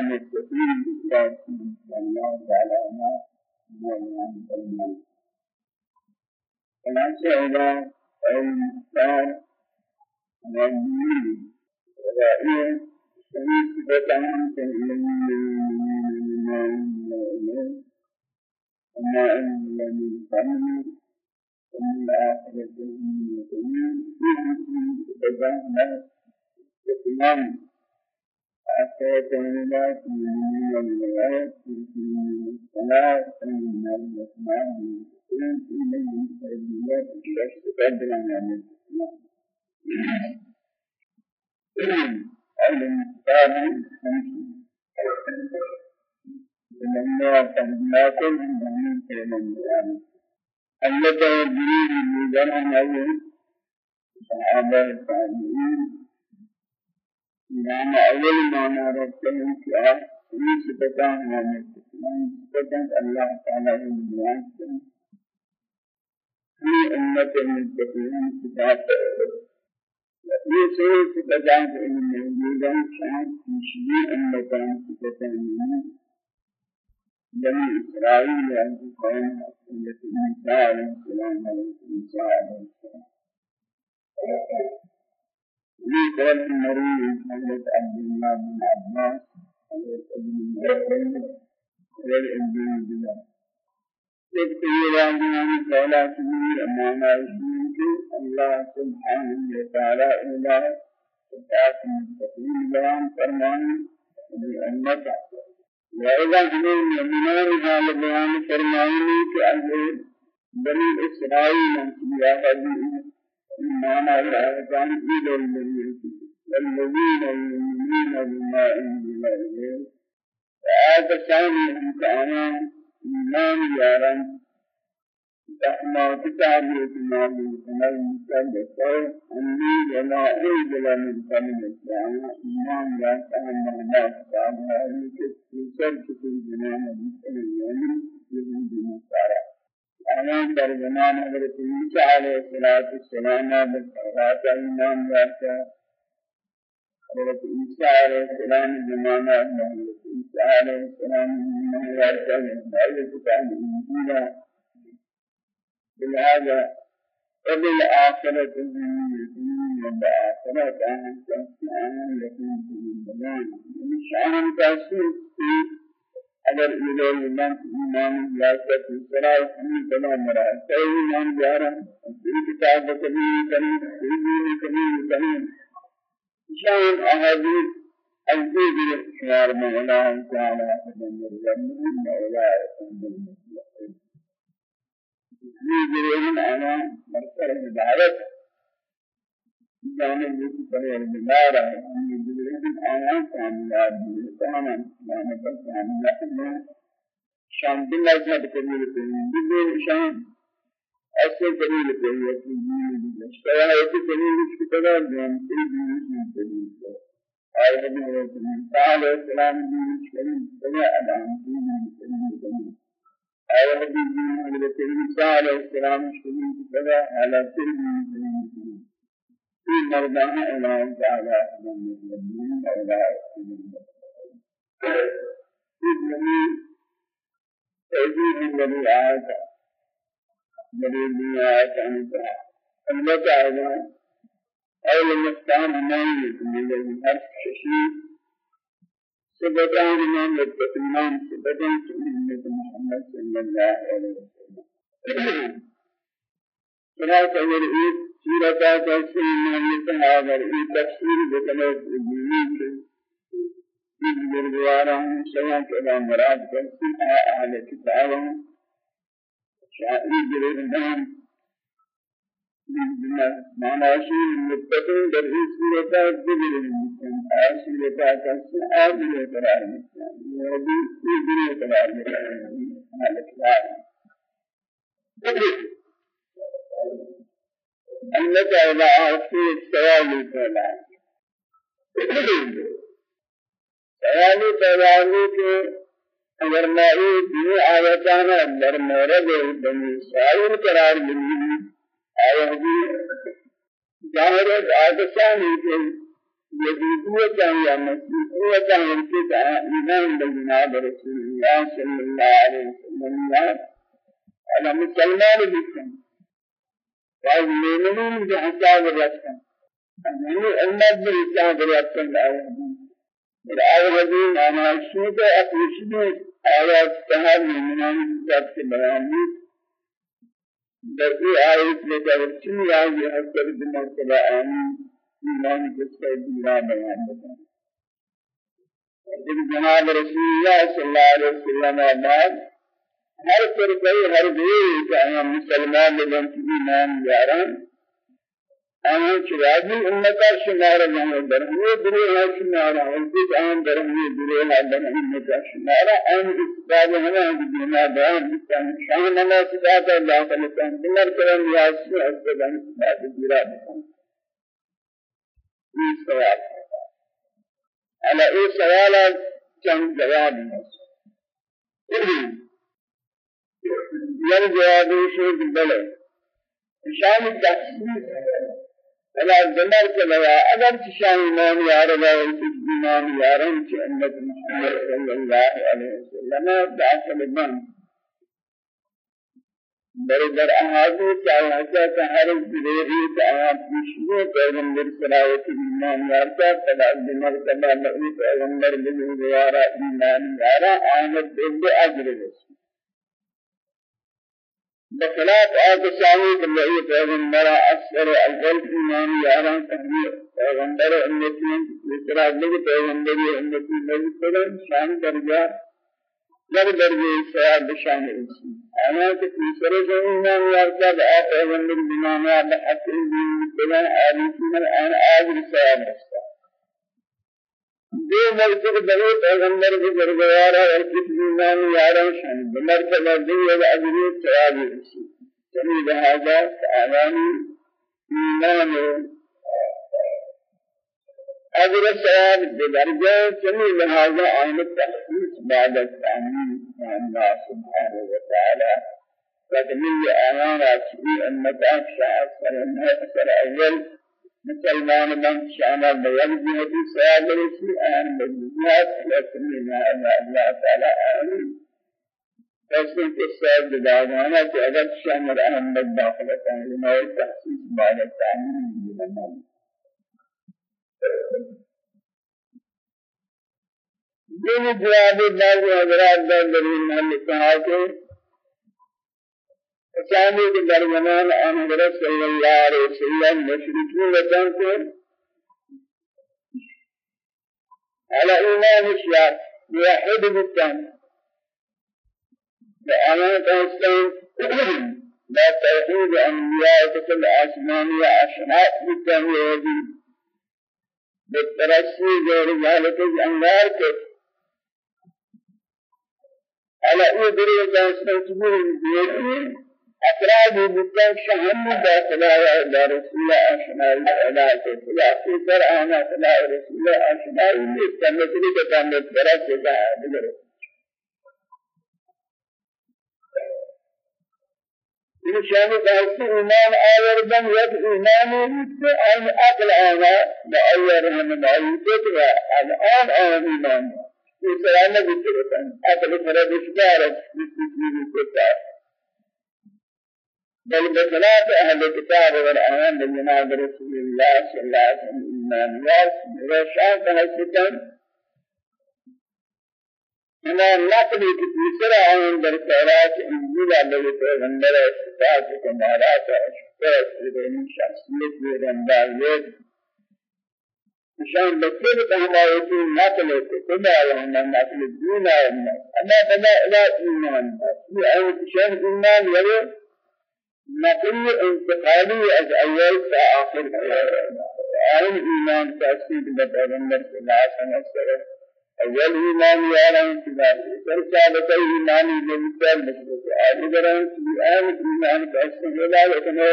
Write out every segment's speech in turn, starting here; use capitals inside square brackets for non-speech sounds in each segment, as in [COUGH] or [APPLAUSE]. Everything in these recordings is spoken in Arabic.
مما مستقيم صفات الله تعالى ما بيان البيان فلا شيء المختار والدين ورائيه سميت بطعام تهيئ وما أنزل من قبل ومن الآخرة من المؤمنين في مسلم تبعنا وتمام آخرة الناس من الغاية في الصلاة من الأسماء من في من التربيات الشخص قدر عن الإسلام المستقبل لما تنباكم من كلمة التي يجري من أول صحابة التابعين نام أول مانا رکھتے ہیں کہ آپ یہ سبتاں ہمیں تسلیم سبتاں اللہ تعالیٰ نے بیان کیا ہمیں امت المتقین کتاب یہ سوئے سبتاں کہ أن موجودان شاید مشبی امتان سبتاں ہمیں بنی اسرائیل علیہ قوم حسنیت انساء علیہ السلام علیہ السلام علیہ السلام في قول المريض حضرت عبد الله بن عباس حضرت ابن مسعود والابن بلال راجعان قولا سبيل أمانا رسولك الله سبحانه وتعالى إلى صفات المستقيم بيان فرمان لأمته وإذا جميع المؤمنين قال بيان فرمائني كأهل بني إسرائيل يا هذه معنى الآيتان إلى الذين والذين يؤمنون بما أنزل إليه فآت ثاني كان إيمان يارا ما كتاب الإسلام من المسلم أني ولا أنزل من قبل الإسلام إيمان لا كان ما كتاب هذه كتاب في الجنان المسلمين يجب بمسارة أنا در زمان حضرت موسى عليه الصلاة والسلام بالتوراة إيمان لا حضرت عيسى عليه السلام زمانہ حضرت عيسى عليه السلام من لا من كتاب الإنجيل بهذا وبالآخرة هم وبالآخرة أهم كان لكن في البيان شأن تأسيس في اگر إلى من إيمان لا تكن سراء من بلا مراد. سوي من جارا في كتاب كبير كريم في كبير كريم شأن أحاديث الجيد الإخبار من الله تعالى فمن يرجم من أولئك يجرون على مرسل العبادة جانب يسوع المنارة آیات اللہ بلسانا لانا بلسانا لحظا شان باللہ بکریل کریم بلدیل شان اصل دلیل کوئی ہے کہ یہ نہیں ہے ایک دلیل اس کی طرح بیان کی دلیل نہیں دلیل ہے آئے نبی علیہ السلام قال السلام دین کریم بنا آدم دین کریم آئے نبی علیہ السلام قال السلام دین کریم بنا آدم دین کریم في مرضانا الله تعالى من المسلمين ولا في جميع تأذيب الذي آيات الذي آيات عن الله تعالى أول المستعان ما يكون الذي حرف ششيد سبتان من متقين سبتان سنة محمد صلى الله عليه وسلم فلا تقول إيه سورة تفسير من هذا إيه تفسير بكلمة الدين في الجوارا سواء كلام مراد تفسير أهل الكتاب شاعر جريدان معنى شيء متقين در إيه سورة ذكر آسي لتاكس آدي قرار يهدي في دنيا قرار هذا كلام أنك إذا أعطيت سوالي فلا. سوالي فلاني کے اگر مائی دنیا آیتانا در مورد بنی اسرائیل قرار ملی آیا بھی ظاہر آدسانی کے يزيدية يا مسيحية يمكن إيمان بجناب رسول الله صلى الله عليه وسلم. على مسلمان بكم والمؤمنين بحساب الرسول أنني أمد بحساب الرسول الأولين أنا شوك أقوشني آيات تهار من بحساب البياني بقي آيات لتغرشني آيات حسب المرتبة آمين ایمان جس کا دیرا بیان بتا جناب رسول اللہ صلی اللہ علیہ وسلم بعد ہر فرقے ہر دیر کہ مسلمان لوگوں کی ایمان یاران آن چراغی امتا شمار نہیں درہمی درے ہے شمار ہے کچھ آن درہمی درے ہے درہمی امتا شمار آن اس باب ہمیں دینا بیان بتا شان نماز صدا اللہ تعالی کا دمر کرم یاسی اس بان بات دیرا بتا في سوال. على اي سوال كم جواب يل جواب شيء بلى شان التخصيص على الجمال كما اگر شان ایمان یار لا ایمان یارن کہ امت محمد صلی اللہ علیہ وسلم. داخل من در در احادیث آیات کا ہر ذریعے کا آیات پیشنے پیغمبر صلوات ایمان یارتا فلا بمرتبہ لئی پیغمبر بجو یارا ایمان یارا آمد بند أجر رسول بخلاف آتشاہی کہ لئی پیغمبر اکثر أجل ایمان یارا تحبیر پیغمبر امتی لسرا لگ پیغمبر امتی لگ شان درجہ در درجة سواد بشان انسی أنا که تیسره زمینان یارتا با پیغمبر بنانا بحق الدین بلان آلیسی من آن آجر سواد بستا دو مرتبه بلے پیغمبر کے دربارہ اور کس ایمان یاران شان بمرتبہ دو و اجر سواد انسی چنی لہذا آنانی ایمان أجر الثواب بدرجة جميع لهذا عين التخصيص بعد التأمين مع الله سبحانه وتعالى فتمل آيان راسبي أنك أكشاء سرنا أسر أول مسلمان من شانا بيان جهة الثواب رسي آن بالجهات لكن ما الله تعالى آمين فاسم الثواب بدعوانا كأجر شامر أحمد داخلة لما التخصيص بعد التأمين من الله دین جواب بعض حضرات در دلیل محل کہا کہ اچانی کے درمیان حضرت صلی اللہ علیہ وسلم مشرکین وطن على إيمان الشيعة موحد بالتام لأمانة أسلام لا توحيد أنبياء كتب آسمانية عشرات بالتام يهدي بالترسي غير ذلك الأنوار على أي درجة تستجيب بيدي أفراد بكم شهم داخلا دار رسول أشناء الأداء فلا في سر أنا فلا رسول أشناء استمتلي كتام الترسي كهذا إنسان قاسي إيمان آوردن يد إيمان يد أن أقل أنا بأير هم بعيدت الآن أنا إيمان. إسلام بيترتن أقل فرد إشكار بيترتن بل بخلاف أهل الكتاب والآيان بجناب رسول الله صلى الله عليه وسلم. إيمان ياس وشاء تهستن أنا نقل تيسرا عن در تورات إنجيل على پیغمبر صفات كمالات أشكر سيدنا شخصية پیغمبر مشان بكر تهمايتي نقل كما وهم نقل الدين. أما بنا لا إيمان. أي شيء إيمان يرى نقل انتقالي از أول فآخر أي إيمان تأسيد بپیغمبر صلى الله عليه وسلم اول ایمان یاران کدار سر سالت ایمان جنسال مسلک آدگران سیان ایمان کاسن ولا لکنه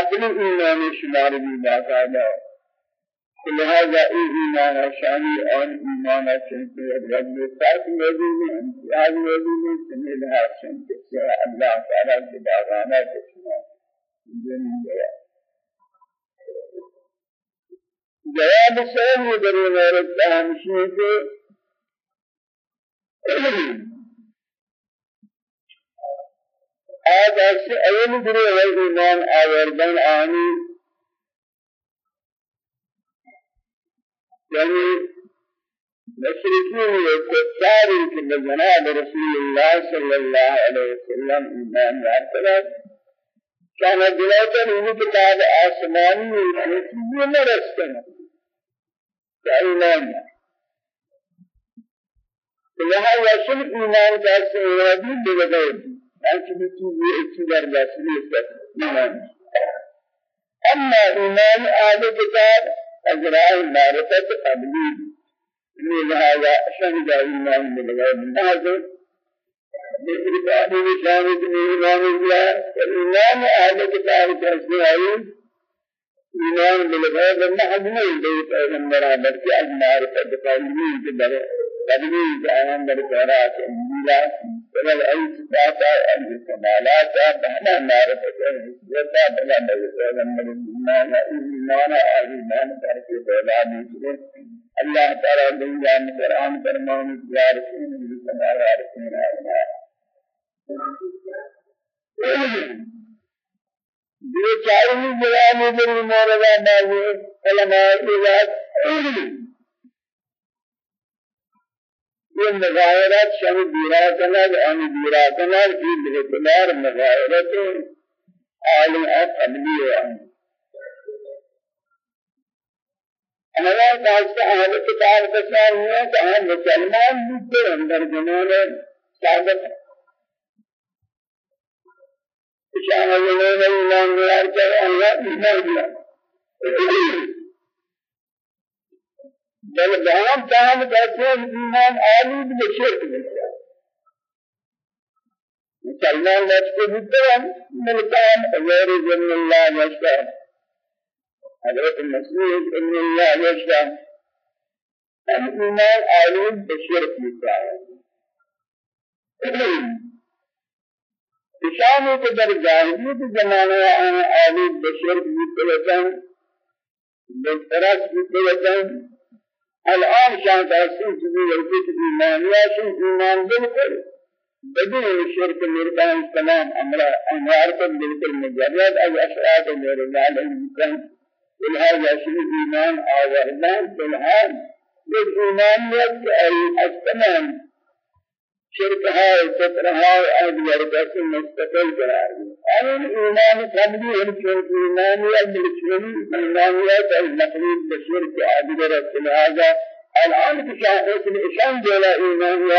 اصلی ایمان شمار بھی باقاعدہ لہذا ای ایمان شانی اور ایمان چنتے رب ساتھ موجود ہیں امتیاز موجود ہیں سمیل حسن کے اللہ تعالی کے باغانہ کے شمار جنن گیا جواب سوال یہ در مورد تہمشی کے آج ایسے أول گروہ ایمان آوردن آنی یعنی مشرکین و کفار کے رسول اللہ صلی اللہ علیہ وسلم ایمان یارترد كان دلائل من كتاب آسماني وحيثي مرسكنا إيمان لها يصل إيمان جالس إيمان بلغير أنت بتيجي إتجار جالس إيمان. أما إيمان آل كتاب أجراء معرفة قبلي من هذا شهد إيمان بلغير من هذا بإرتاب شهد إيمان الله إيمان آل كتاب جالس ایمان بالغیب محض نہیں دے پیغمبر بلکہ از معرفت قلبی کے در قلبی جانان در قرات انجیلا ولل ای صفات ال کمالات بہنا معرفت حسیت بلا پیغمبر ایمان ایمان ایمان کر کے پیدا نہیں اللہ تعالی دنیا میں قرآن فرمان یا رسول اللہ صلی اللہ علیہ وسلم بیچاری جوانی بری موردا بازی علماء اجاد یہ مظاہرات شان دیراتنا ان دیراتنا کی بہتمار مظاہرات عالم قبلی ہے ہمارا داستا اہل کتاب بسان ہوا کہ ہم مسلمان بھی اندر جنون صادق شان الله إيمان غير كذا الله إيمان غير بل بهم تام كثير إيمان آلود بشرط مسلمان نفسه بدران ملكان غير جن الله يشاء حضرت المسيح إن الله يشاء الإيمان آلود مثال اشانی کے در جاہلیت زمانے آن آلی بشر بیتلتن بسرس بیتلتن الآن شان تحسین چیزی ورکت ایمانیا شن ایمان بالکل بدون شرک مرکان تمام امرا انوار کن بالکل مجرد از اشعاد میرے لعلم کن لہذا شن ایمان آوردان فلحال یک ایمانیت ای از تمام شرک ہے فطر ہے اور ورکس مستقل قرار ہے اور ایمان قبلی ان کے ایمان یا ملچنی ایمان یا المقلوب بشرک عادل رسول هذا الآن كشاهد الإشان جل إيمان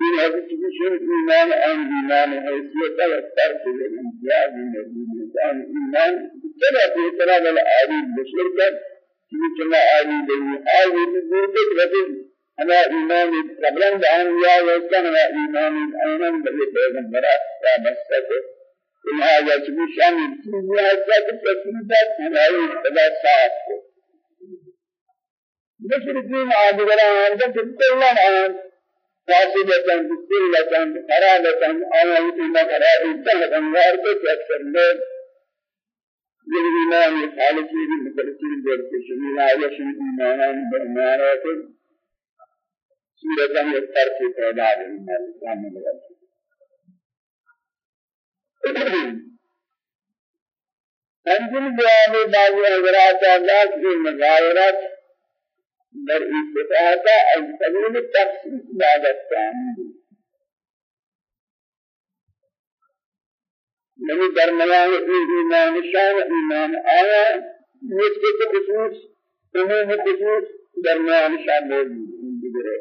يا من هذا الشيء إيمان أن إيمان حيثية والترك الامتياز من الإنسان إيمان ترى في ترى العادي بشرك كما عادي به عادي به أنا إيمان قبلا بأن يا وكان أنا إيمان أنا بلي بيغمبر يا مسك إن هذا شيء شامل في هذا التسليمات أنا إذا صار مشركين عادنا عندهم كل ما فاسدة بسلة خرابة أنا إما خراب تهل أنوار كأكثر من الإيمان الخالصين المخلصين ذلك شميل عيش الإيمان بأمانات سورة پیدا ہے إسلام میں لگا انجل بیان بعض حضرات اللہ کی مظاہرات در استفاده از سبیل تخصیص التعمید یعنی درمیان ایمان شان ایمان آیا نسبت خصوص عموم خصوص درمیان شان موجود ہے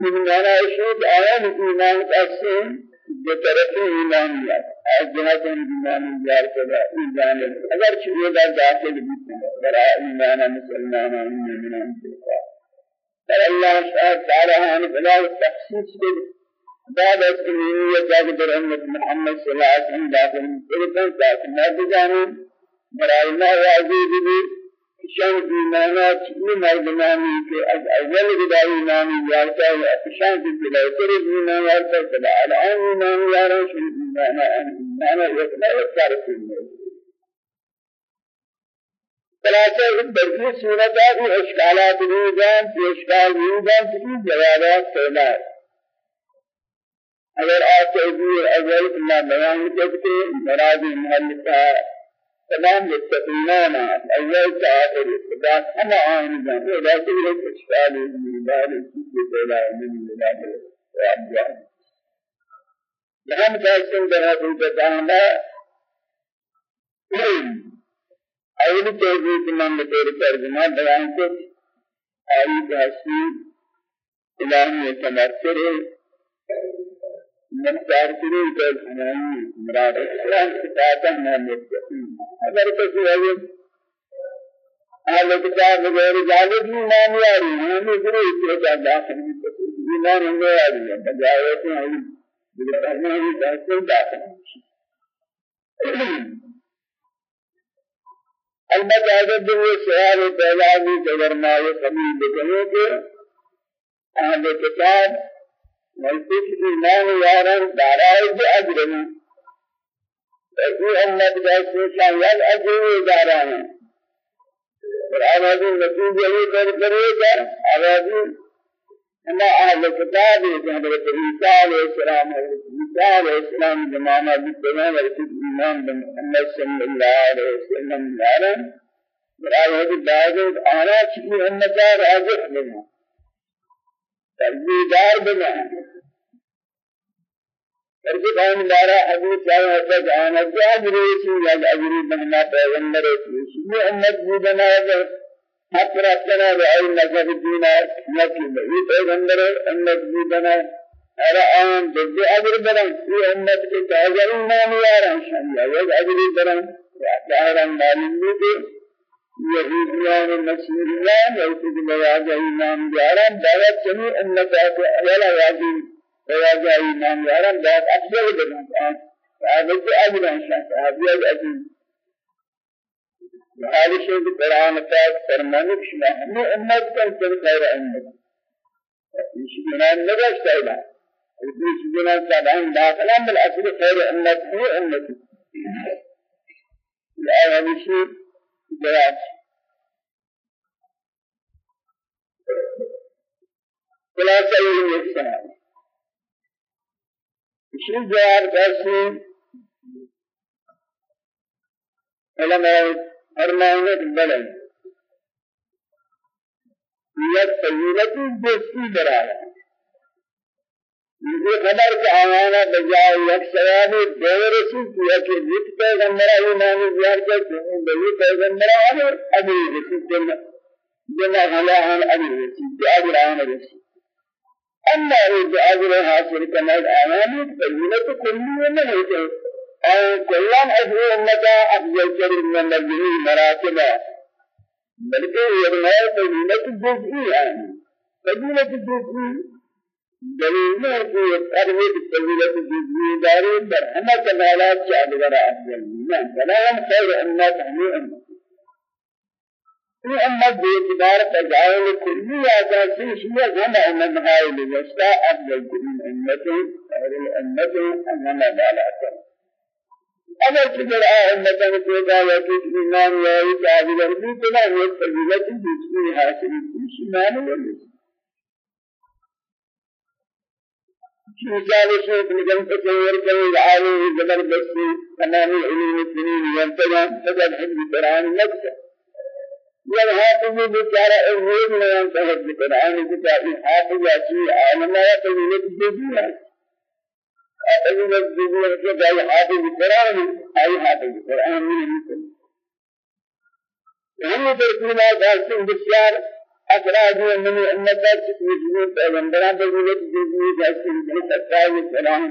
ایمان اشید آیا ایمان قسم بطرف ایمان یا از جهت ایمان یار کدا ایمان اگر چیزی در داخل بیت برای ایمان مسلمان مومنان پر الله تعالی ہم بلا تخصیص بعد از کنیه جاگ در امت محمد صلی اللہ علیہ وسلم داخل کرتے تاکہ مرد جانیں برای ما واضح بھی شان ایمانات یہ مردمانی کہ از اول بدائی ایمانی یارتا ہے شان کی بلائتر ایمان یارتا ہے الان ایمان یارا شان ایمانا ایمانا یکنا یکار سننے خلاصہ اس برکی صورت ہے اشکالات نہیں جان اشکال جان کی جوابات پیدا ہے اگر آپ توجیہ اول ما بیان کرتے مراد محل تمام مستقیمان اول کا آخر اتباع ہم آئین جانے لیکن ایک اشکال مدار کی پیدا من مدار وابجان یہاں متاسم بنا کوئی بتانا اول توجیہ تمام بطور ترجمہ بیان کو آئی بحثی الہی تمثر مختار کرے کہ ہماری مراد اسلام بات ہے مستقیم اگر کسی ہے حالت کا غیر جانب ایمان یاری ہم ضرور اس کا داخل ایمان ہم یاری ہے بجائے کہ ہم بالکل ہی داخل داخل البتہ اگر جو سوال پیدا بھی گورنمنٹ کبھی بکنے کے اہل کتاب ملکت ایمان یاران دارائے جو اجرمی ایسی امت جیسے شاید اجرمی داران اور آوازی نتیجہ یہ کر کرے گا آوازی ہما اہل کتاب ہے کہ حضرت عیسیٰ علیہ السلام حضرت عیسیٰ علیہ السلام زمانہ بکتنا ورسید ایمان بمحمد صلی اللہ علیہ وسلم. داران اور آوازی بعض آنا چکی امتہ راجح بنا. تربیدار بنا. ارجعان دارا حدیث آیا تج آن اجر رسی یا اجر بنا پیغمبر رسی یہ امت جینا ہے حق رکھنا ہے اے نظر دین ہے نکیم یہ پیغمبر امت جینا ارا ان جد اجر بنا یہ امت کے تاجر نام یار شان یا اجر بنا داران مالین کے یہودیان مسیحیان ایسے بھی لگا جائے نام دیاران دارا چنی امت آتے اولا واجب بواجه إمام جاران دعوت أفضل بنا فهذا أجل إنشاء هذا أجل هذا شيء القرآن پاک فرمانه شما همه امت کن کن خیر امت. ایشی جنان نگشت ایلا ایشی جنان سبعان داخلا بالأصل خیر امت هو امت. لا شيء جواز خلاصہ یہ نقصان اسی جواب کرسی علماء فرمائنے بلے یہ فضیلت دوستی برائے یہ خبر کہ آوانا بجائے یک سوابی دور رسول کیا کہ یک پیغمبر ایمان زیار کرتے ہیں بلی پیغمبر آنے ابھی رسول جنہ جنہ غلاہان ابھی رسول رسول أما ایک اجر حاصل کرنا آوانا فضیلت کلی میں ہوتے اور کلان اجر أمتا افضل کریم من الجنی مراتبہ بلکہ یہ فضیلت جزئی ہے فضیلت جزئی دلیل ہے کہ ترویج فضیلت جزوی داری در ہمہ کمالات چاہدگر افضل نہ سلام خیر ہمیں امت یہ امت بے اعتبار تجاہل کلی آساسی شیعہ ہم امت حائل وستا أفضل کریم امت خیر الامت ہمہ بالا کر اگر چکر آ امتان پیدا یا کچھ ایمان یا ایک آدھگر بھی تنا یہ فضیلت جزوی حاصل کچھ ایمان ہے مثال شيخ لجن تصور كي العالم زبردستي تمام علوم الدين ينتجع فقد حفظ القرآن نفسه یہ حافظ بیچارہ ایک میں انتہت قرآن کی تعلیم حافظ اچھی عالم ہے تو یہ دیدی ہے حافظ دیدی ہے کہ بھائی حافظ قرآن ہے حافظ قرآن نہیں ہم ترکینا دارتے بسیار أفراد من امت تسميه پیغمبران بزرگ دیدی جیسے ان تکای سلام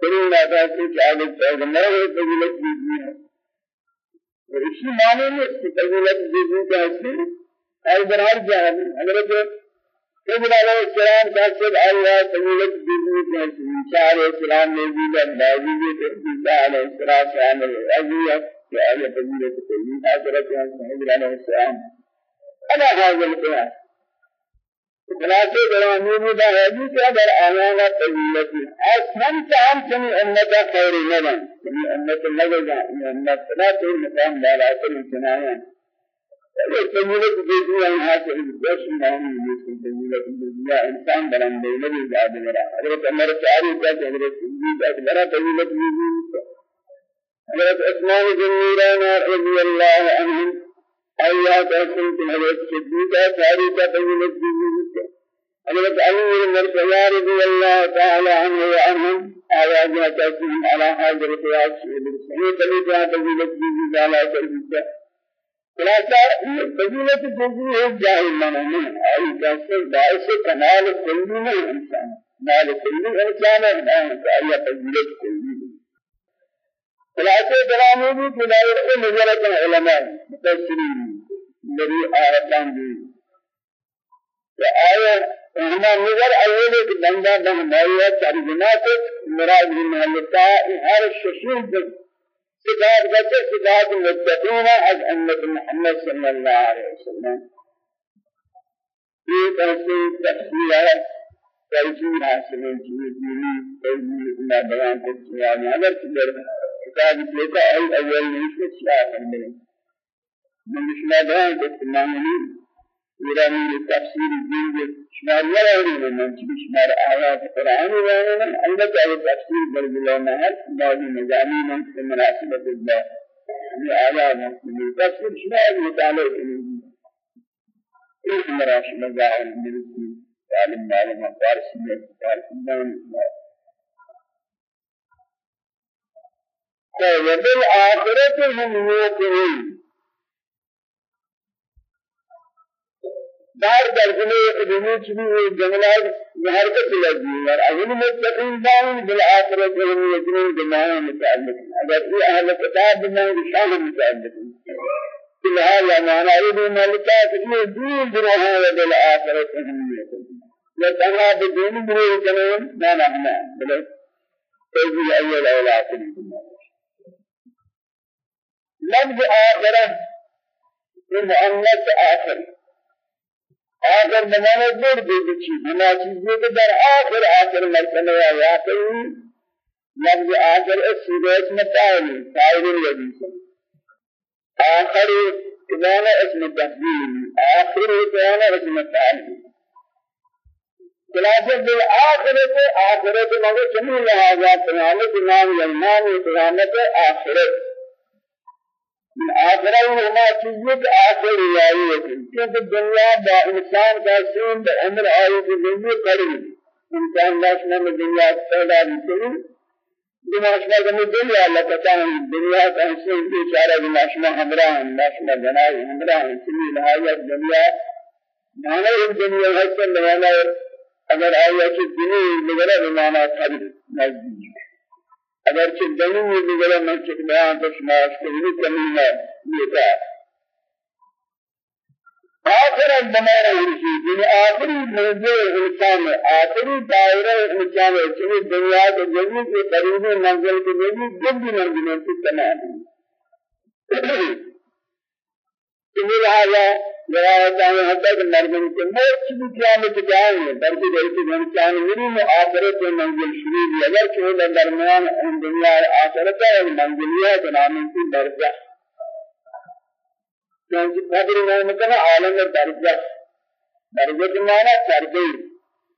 کریں لگا کہ چاہے پیغمبر بزرگ دیدی ہے اسی معنی میں فضیلت دیدی ہے اور برار جان حضرت ابن علیہ السلام کا سب اللہ فضیلت دیدی کا ہے چار اسلام نے بھی بازی کے عیسیٰ علیہ السلام شامل ہے اذیت کہ فضیلت کو یہ حضرت ابن علیہ السلام أنا هذا القياس خلاصے برانی مدا ہے جی کہ در آیانا فضیلتی أصلا چاہم چنی امتا خیر نبن چنی امت لگا امت لا تو مقام لا کر چنایا یہ فضیلت دیتی ہے حاصل بس معنی یہ فضیلت دیتی ہے انسان بلند نبی زاد میرا حضرت عمر چاری کا حضرت صدیق اکبر فضیلت دیتی حضرت عثمان بن نوران رضی اللہ عنہ الله تحسن حضرت صدیق ساری کا فضیلت دیتی حضرت علي بن مرتضى رضي الله تعالى عنه وعنهم آواز تحسن على حاضر قياس سنة تلقى فضيلت جزي على تلقى خلاصہ فضیلت جزی ہے جاہل معنی نہیں آئی کیسے باعث کمال کلی نہیں انسان مال کلی انسان ہے نہیں آئی فضیلت کلی خلاصہ کلامی بھی خلال نظرت علماء متأثرین میری آیتان بھی آیا ہما نظر اول ایک بندہ بن مایا ترجمہ کو مراد محلتا ہر ششید صفات بچے صفات متقین از امت محمد صلی اللہ علیہ وسلم. یہ ایسی تفسیر ہے ترجمہ حاصل ہے جو دینی ترجمہ بیان کرتی ہے اگر کتاب لیتا ہے اول نہیں سے کیا کرنے من مشنا بیان کرتے ہیں إيراني تفسير الدين شمار يريد من شمار آيات القرآن من عندك أي تفسير بالبلاد هل بعض مزامين من مناسبة الله من آيات من تفسير شمار متعلق إيه مراش مزاعم من الدين تعلم معلومة فارس من فارس من وبالآخرة هم يوقنون دار درجنے قدمی چلی یہ جنگلات حرکت لگی اور اول متقین داؤن بالآخرت ہم یجنون جماعہ متعلق اگر یہ اہل کتاب بنائیں شان متعلق فلحال مانا یہ ملکہ کتنی دین دروہاں و بالآخرت ہم یجنون یا تنہا بدین دروہ جنون مانا ہنا بلے تیزی اول أولاد لفظ آخرہ مؤنث آخر آخر بمانا دور دے بچی بنا چیزیں کہ در آخر آخر مرتبہ یا کئی لفظ آخر اس سورہ اسم تعالی تعالی الذی آخر بمانا اسم تفضیل آخر بمانا اسم تعالی خلاصہ بالآخرت آخرت مگر چنین لہذا قیامت نام یلمان قیامت آخرت. آخرہ ہما چیزیں آخر ریائی ہے کیونکہ دنیا با إنسان کا با عمر آئی کی دنیا قریب إنسان لاشنا میں دنیا پیدا کریں دماشنا میں دنیا لکتا ہے دنیا کا حسن بیچارہ دماشنا ہمراہ ہیں دماشنا جنائی ہمراہ ہیں سنی لہایت دنیا مانا ایک دنیا حسن لہانا اگر آیا کہ دنیا لگرہ بمانا قریب نزدیک اگر چه دلیل دیگر من چه بیان بشماش کنی کمی ہے یہ کا آخر بمانا ہرشی یعنی آخری منزل انسان ہے آخری دائرہ انسان ہے چنی دنیا کے جنی کے قریبی منزل کے جنی جلدی منزلوں سے تمام. ہے لہذا روایت ہے حتی کہ مردم کے موت کی قیامت جائیں بلکہ بلکہ انسان میری میں آخرت کے منزل شروع بھی اگر کہ وہ درمیان ان دنیا اور آخرت ہے منزلیہ کے نام کی درجہ کیونکہ قدر میں مکنا عالم درجہ درجہ کے معنی درجہ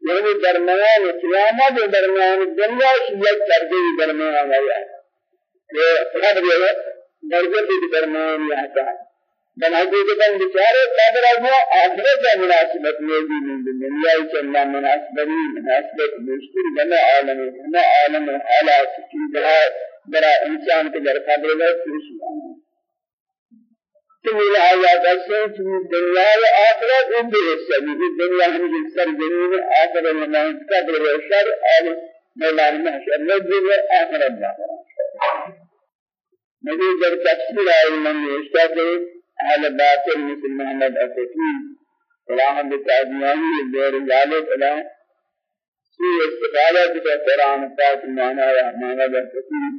یعنی درمیان قیامت درمیان دنیا کی درجہ درمیان ہے یہ قدر درجہ کے درمیان یہاں ہے بل حقیقتا بیچارے قادر ازوا آخرت مناسبت موجود نہیں دنیا چلنا مناسبت مناسبت مشکل بنا عالم بنا عالم حالات کی جہاں برا انسان کے در قادر میں پیش تو میرا آیات ایسے کہ دنیا آخرت ان دے حصہ بھی دنیا ہم جن سر آخرت میں قدر و شر اور میدان محشر. نجد آخرت. جانا مجھے جب تفسیر آئی من نے کا أهل باطل مثل محمد أسفين قرآن التعدياني غير ذلك إلى في استفادة بقرآن پاک مانا و مانا بسفين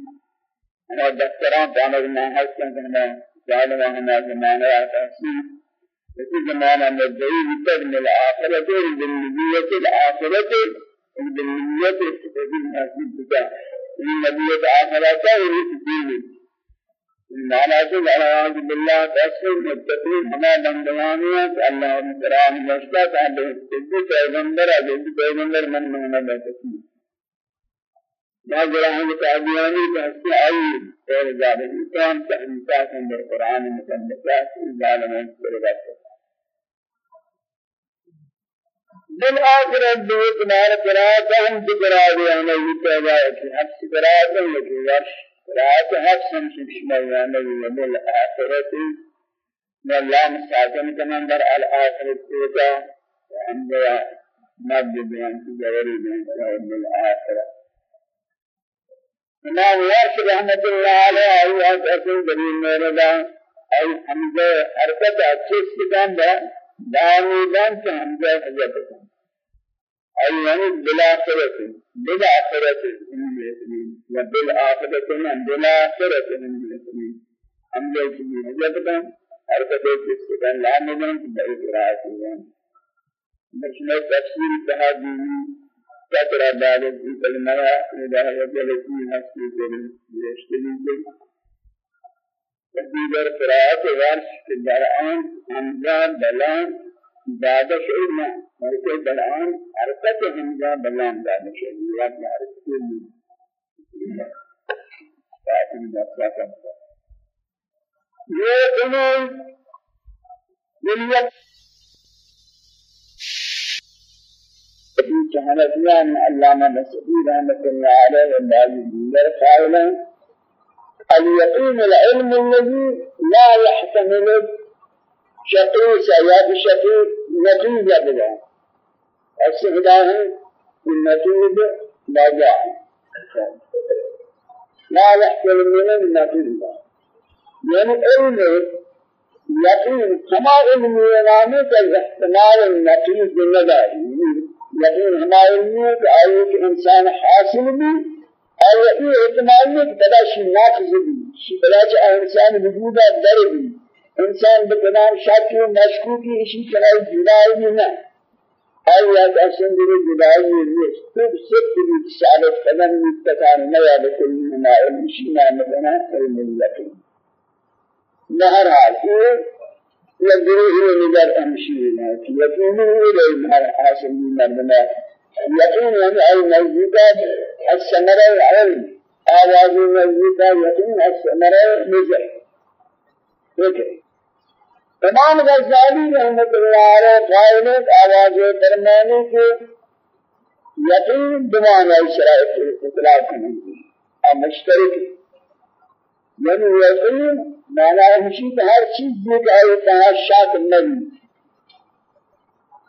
أنا دكتوران فأنا ما حسن كنا ظالم أنا زمانا يا تحسين في زمانا مدعي بتبن الآخرة بالنبية الآخرة بالنبية النبية الآخرة النبية الآخرة والنبية معنى سے اعوذ بالله تاسل متقین ہما بندگانیاں کہ اللہ کرام واسطہ کہ جو پیغمبر ہے جو پیغمبر من محمد ہے ما جرائم تعبیانی بحث آئی اور زیادہ إنسان کا انسان اندر قرآن مقدسات ظالمان سرگت بالآخرت بیت نار قرآن ہم ذکرہ دیانا یہ پیدا ہے کہ حبس قرآن ہے ورش رات حسن شميان ومن الآخرة والله ساكن كمان در الآخرة تيجا عند مد بيان تجاري بيان ومن الآخرة إمام وارش رحمة الله عليه أيها أسن دليل ميردا أي حمزة حركة أچھے استقام دا دانی دان سے حجت أي يعني بلا خرة بلا خرة وبلا خرة بلا خرة هم من جبنا حركة الاستقلال لا نمن بل قراءة مرشنا تفسير تهادي كثرة بعد الكلمة إذا يبلغ حسب يشتري تدبير قراءة ورش القرآن أنزال بلان بعد شعرنا مرکے بلان حرکت ہمزہ بلان شریعہ کی حرکت کی تاکہ دفعہ کرتا یہ انہوں ملیت جهنتيان علامة مسعود رحمة الله عليه والبعض الديار قائلا. اليقين العلم الذي لا يحتمل شقي سياد شقي نتيجة بذلك استخدام النتيب باجا لا يحتمل من النتيب يعني علم يقين كما علم ينامي كاحتمال النتيب بالنظر يقين هما علمي كأيك إنسان حاصل بي أو يقين احتمال لك بلا شيء ناقص بي بلا شيء إنسان وجودا دربي إنسان بقدام شاكي ومشكوكي إشي كلا جدائي منه آیا أصلا دیگر جدایی نیست. خوب سخت بود سالت قدم متکان نیا بکل ما علمشی نامدنا علم یقین نهر حال یہ گروہ نظر امشی ہے یقین علم ہر حاصل مردنا یقین یعنی آی نزدیکات الثمرة العلم آواز نزدیکات یقین الثمرة نظر دیکھیں تمام غزالی رحمت اللہ علیہ قائل آواز فرمانے کے یقین بمعنی شرائط اطلاق کرنے اور مشترک یعنی یقین ہمشی کہ ہر چیز دیکھ آئے کہاں شاک نہیں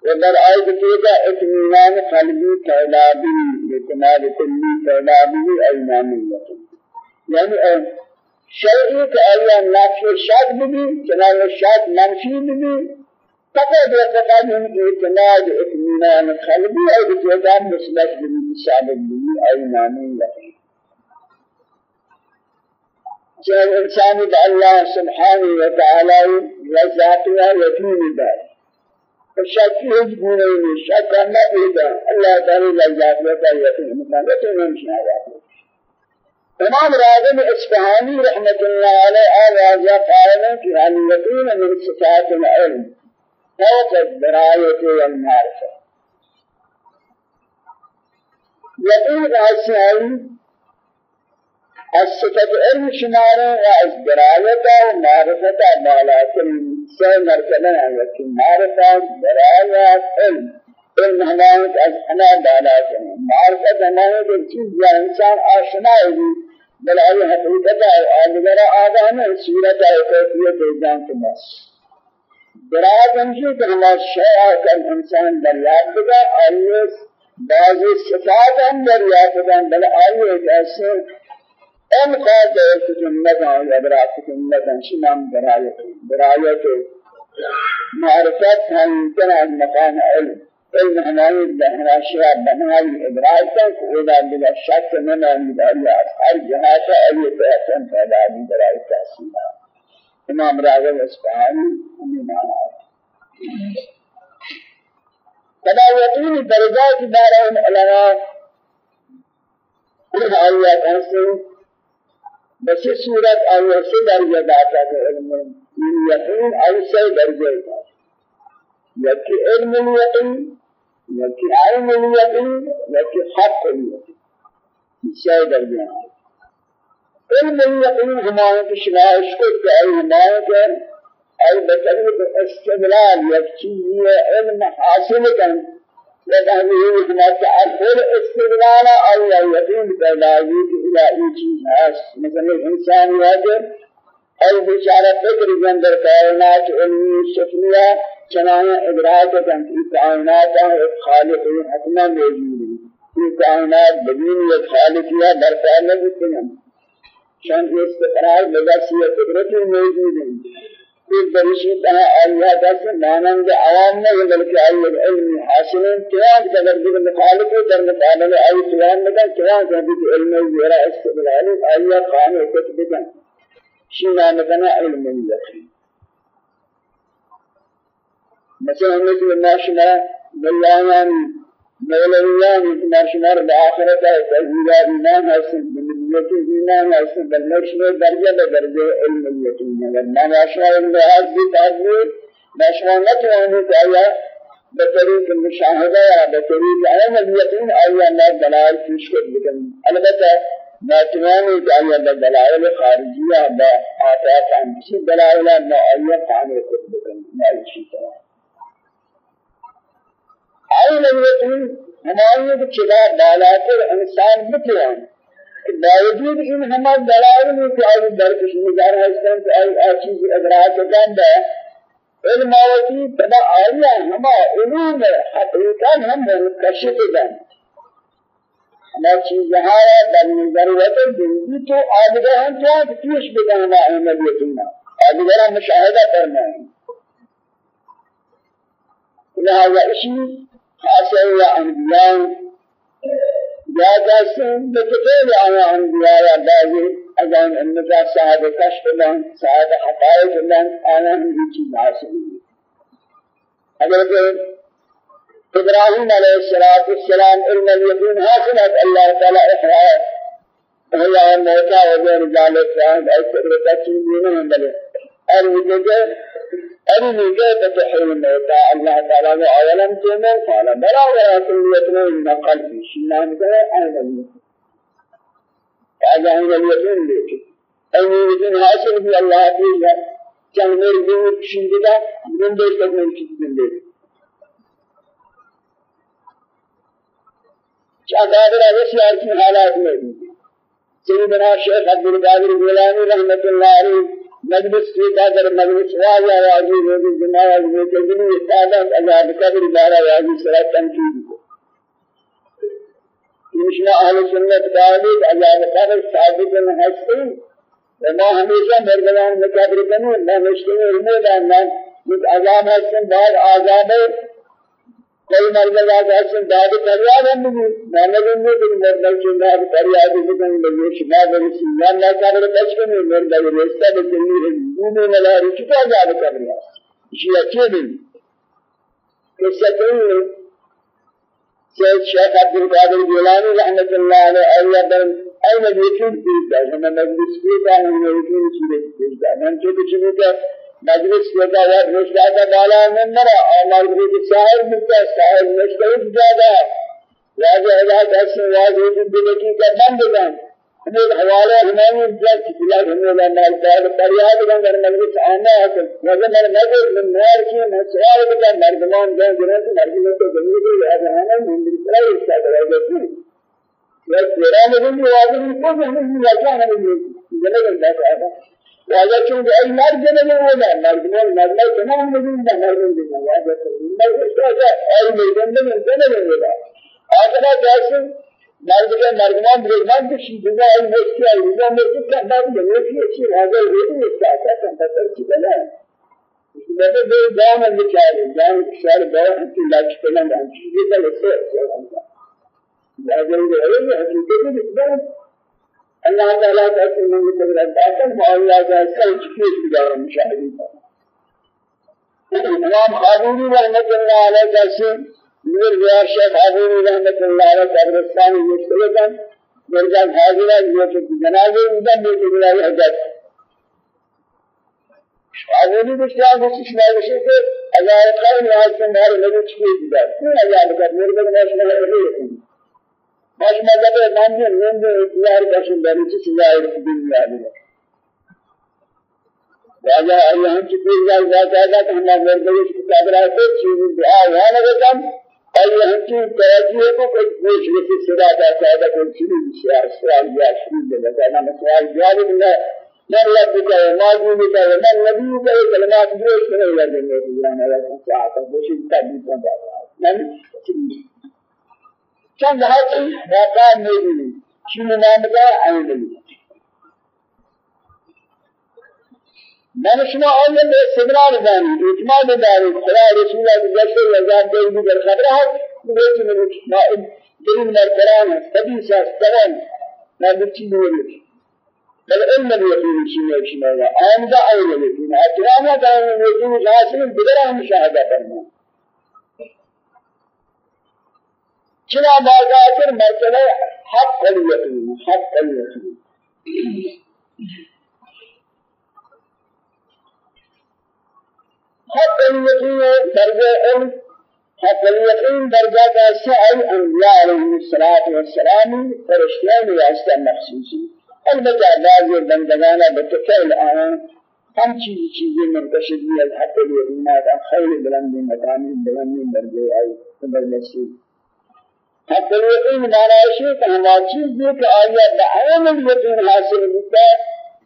ودر آیت کیتا اطمینان قلبی تعلابی اعتماد کلی تعلابی ایمان یقین یعنی شيء كأيا نافع شاد ببي كنا شاد منفي ببي فقد يقتضى من اعتماد اطمئنان قلبي أو بتوجه مثبت ببي شاد ببي أي معنى يقين جاء الإنسان بالله سبحانه وتعالى وذاتها يقين ذلك الشك يجبونه الشك ما إذا الله تعالى لا يقين مثلا يقين شاء امام رحمة الله عليه آواز قائل في أن يكون من صفات العلم فوق الدراية والمعرفة يقول غاسعي از صفت علم شماره و از درایت و معرفت بالاتر سه مرتبه کہ معرفت درایت علم۔ علم ہمایت از ہمہ بالاتر معرفت ایک چیز انسان آشنا بل ای حقیقت ہے آدگر آدم صورت ہے کیفیت جان کے بس درایت ہمشی کہ ہمارا شیعہ کا انسان دریافت بگا اور بعض صفات ہم دریافت بگا بل آئیے ایسے ان قاد سنتا ادراک سنتا شنام برایت برایت معرفت ہم جنا مقام علم. علم ہماری بہنا شیعہ بنائی ادراک تک اولا بلا شک من اللہ ہر جہات ایت احسن پیدا بھی برای تحصیل إمام راغب اصفهانی ہمیں مانا ہے فلا يقين درجات دار العلماء آيات أنسان بس صورت اور سے درجہ داتا ہے علم. یقین اور سے درجہ ہے یکی علم یقین یکی علم یقین یکی حق سے درجہ ہے علم کی شناخت کو کہ ہمارے کے ای بطریق استدلال چیزی علم حاصل کریں لذلك ما تأثر استدلال أو يقين بلاغي إلى أي شيء مثلا الإنسان واجب أي بشارة فكر جندر كائنات علمي سفلية چنانه إدراك كان في كائنات خالق حتما موجود في كائنات بدين خالق يا برفع لبتنا شان استقرار بذات قدرت موجود ہے ایک بریشی تہا اللہ دست مانند عوام نے بلکہ ای علم حاصل قیام قدر بھی مخالف در مقابل ای قیام میں قیام کہ علم زیرا استدلال ای خان وقت بکن شینا مدنا علم یقین مثلا مثل ما شما ملایان مولویان ما شما بآخرت تزیدہ ایمان حاصل یقین ایمان ہے بلکہ میں درجہ بہ درجہ علم یقین ہے میں اشارہ انداز بھی تعبیر مشروعیت ہونے چاہیے بطریق المشاهدة یا بطریق علم اليقين آیا میں دلائل پیش کر بکن البتہ ما تمامی آیا خارجیہ با آتات عن کسی دلائل معیت عن خود بکن ما اسی طرح علم اليقين ہماری چلا بالاتر إنسان بکیان باوجود إن ہم دلائل میں کہ آئی درکش نظر ہستن کہ آئی چیز ادراک کرتا ہے علم آوتی تبا آیا ہما علوم حقیقا ہم مرکشف دن ہما چیز ہایا در ضرورت زندگی تو آدھگر ہم تو پیش بدن ہما احمدیتنا آدھگر ہم مشاہدہ کرنا ہے لہذا اسی یا انبیاء یا جاسم بكتير على أنبياء. بعضي أذان النجاة صاحب كشف لهم صاحب حقائق لهم أنا هم چیز حاصل حضرت إبراهيم عليه الصلاة والسلام علم اليقين حاصلت الله تعالى إحياء. الله الموتى وغير ذلك فهم أي قدرة چیز نہیں بلے اور أرني كيف تحيي الموتى. الله تعالى أولم تؤمن قال بلى ولكن يطمئن قلبي. شيئا مثلا أين اليقين هذا أين اليقين لك أين اليقين حاصل في الله فيه كان مير بيوت شنددا من دير تك من كيس من دير شاكادر أبس ياركين حالات میں سيدنا شيخ عبد القادر الجيلاني رحمة الله عليه مجلس کی قدر مجلس واجا واجی وہ جماعت میں چلنی استاد عذاب قبر دارا واجی صلاۃ تنقید مشنا اہل سنت قائل عذاب قبر ثابت ہے وما ہمیشہ مرغلان مقابر کنی میں مشکل ہے میں عذاب ہے بعد عذاب کوئی مرد اللہ کا داد فریاد ہم بھی میں نے بھی کہ مرد کی داد فریاد بھی کہ لوگ شما بری یا نہ کر بچ کے مرد کا رستہ بھی چلی ہے دونے والا رچتا داد کر رہا یہ اچھے دن قصہ کہیں سید شیخ عبد القادر جیلانی رحمۃ اللہ علیہ اور در اين يكون في ذلك من مجلس في ذلك من يكون في ذلك من كتب مجلس لگا ہے رشتہ بالا میں مرا مغرب کے شاعر ملتا شاعر مشترک زیادہ واجہ اللہ کا واجہ کی دل کی کا بند کر ہمیں حوالے ہمیں جب کلا ہمیں لا مال بعد فریاد اگر مجلس آنا ہے وجہ میں نظر من نار کی مسوار کے مردمان جان جنوں مردوں کو زمین کی یاد آنا من طرح اس کا کرے گا یا تیرا مجھے واجب کو ہمیں لگا ہمیں جنوں کا بات ہے واجب چون اي مرد جنوں ولا مردمان مردمان تمام مجھے مردمان دي واجب ہے میں اي میدان میں جنوں ولا آخر جیسے مرد کے مردمان بزرگان کی شیدگا ای مسکی ای روزا مسکی کا بعد بنوشی اچھی حاضر ہوئی اس کا آتا کم پتر کی بنا ہے اس لیے دو جان ہے بچارے جان شہر بڑا ہے کہ لاچ پلند ہم چیزیں کا لسے اچھا ہمتا لازم ہے یہ حقیقت ہے بس اللہ تعالیٰ کا سننے میں تبرا باطن معاویہ کا سل چکیش بجارا مشاہدی کا امام خابوری رحمت اللہ علیہ کا سن میر بیار شیخ حضور رحمت اللہ علیہ قبرستان مستلقا مرجان حاضرہ یہ کہ جنازے ادھر یہ کہ بلائی حجت حضوری بشیار بشی شما بشی کہ اگر قرن یاد سے مہر لگو چکی دیدہ کیوں اجاب کر میرے کو ناشنا ہے رہی باش مذہب امام نے نیند اختیار کشن بری چی سزائے دین یاد ہے راجہ یہاں چکی جائے ذات کہ ہمارا مرد کی کتاب رہتے چیز دعا یہاں لگے أي هنتي تراجيه کو کوئی پوچھ لے صدا دا سادہ کوئی چیز سوال سوال یا شروع لگا أنا سوال جواب نہ من ربك وما دينك ومن نبيك كلمات بروش من الله جل وعلا لا ساعة بوش تابي من چند هاتی واقع میبینی چون نام کا عین من شما آیا به استمرار دانی اعتماد داری خدا رسول الله جلسه یزاد دیگی در خبره هست بیتی من ما دلیل مرکران است تبی ساس تمام ما بچی نوری بل علم اليقين شيء شيء ما آن دا علم اليقين احترام كان اليقين حاصل بدر مشاهده کرنا چنا باغاتر مرتبه حق اليقين حق اليقين. حق اليقين درجة علم حق اليقين درجة كاسعي أنبياء عليهم الصلاة والسلام فرشتين واسطة مخصوصي البتہ بعض بندگانا بتفعل آن. ہم چیز چیزیں منتشر بھی الحق اليقينات خیر بلند مقام بلند درجے آئی خبر نصیب حق اليقين معنی ہے کہ ہماری چیز یہ کہ آیا بعین اليقين حاصل ہوتا ہے